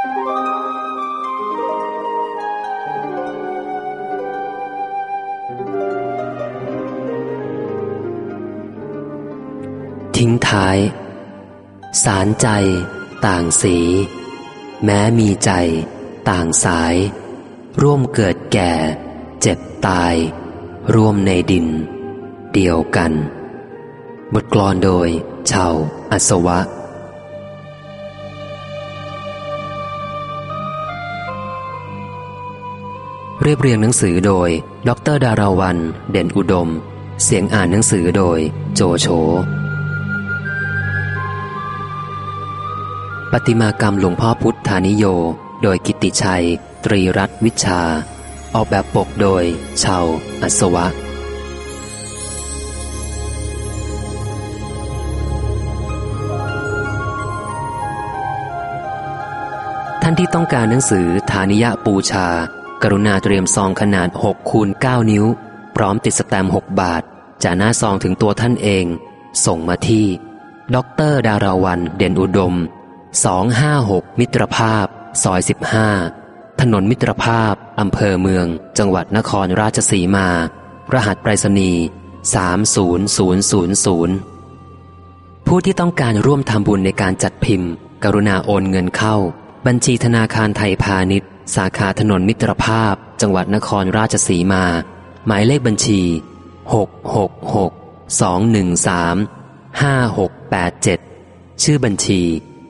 ทิ้งท้าย สารใจ ต่างสี แม้มีใจ ต่างสาย ร่วมเกิดแก่ เจ็บตาย ร่วมในดิน เดียวกัน บทกลอนโดยชาวอัศวะ เรียบเรียงหนังสือโดย ดรดาราวัน เด่นอุดม เสียงอ่านหนังสือโดย โจโฉ ปฏิมากรรมหลวงพ่อพุทธานิโย โดยกิติชัย ตรีรัตน์วิชา ออกแบบปกโดย ชาว อัศวะ ท่านที่ต้องการหนังสือฐานิยะปูชา กรุณาเตรียมซองขนาด6คูณ9นิ้ว พร้อมติดสแตมป์6บาทจากหน้าซองถึงตัวท่านเอง ส่งมาที่ ดรดาราวันเด่นอุดม 256 มิตรภาพ ซอย 15 ถนนมิตรภาพ อำเภอเมือง จังหวัดนครราชสีมา รหัสไปรษณีย์30000 ผู้ที่ต้องการร่วมทำบุญในการจัดพิมพ์ กรุณาโอนเงินเข้า บัญชีธนาคารไทยพาณิชย์ สาขาถนนมิตรภาพ จังหวัดนครราชสีมา หมายเลขบัญชี 666 213 5687 ชื่อบัญชี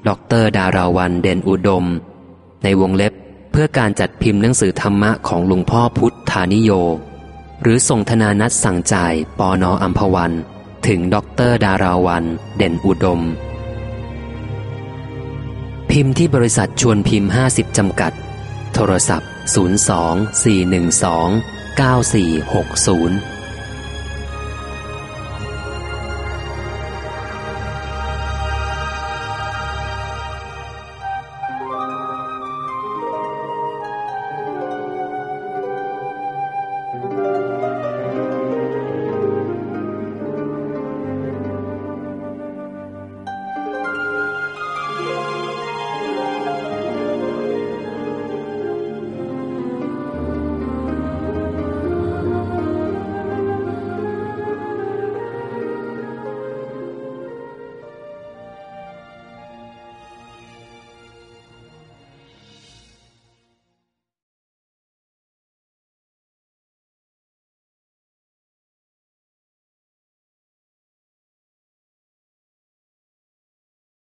ดรดาราวันเด่นอุดม ในวงเล็บเพื่อการจัดพิมพ์หนังสือธรรมะของหลวงพ่อพุทธานิโย หรือส่งธนานัดสั่งจ่ายปอนออัมพวัน ถึงดรดาราวันเด่นอุดม พิมพ์ที่บริษัทชวนพิมพ์ 50 จำกัด โทรศัพท์ 02 412 9460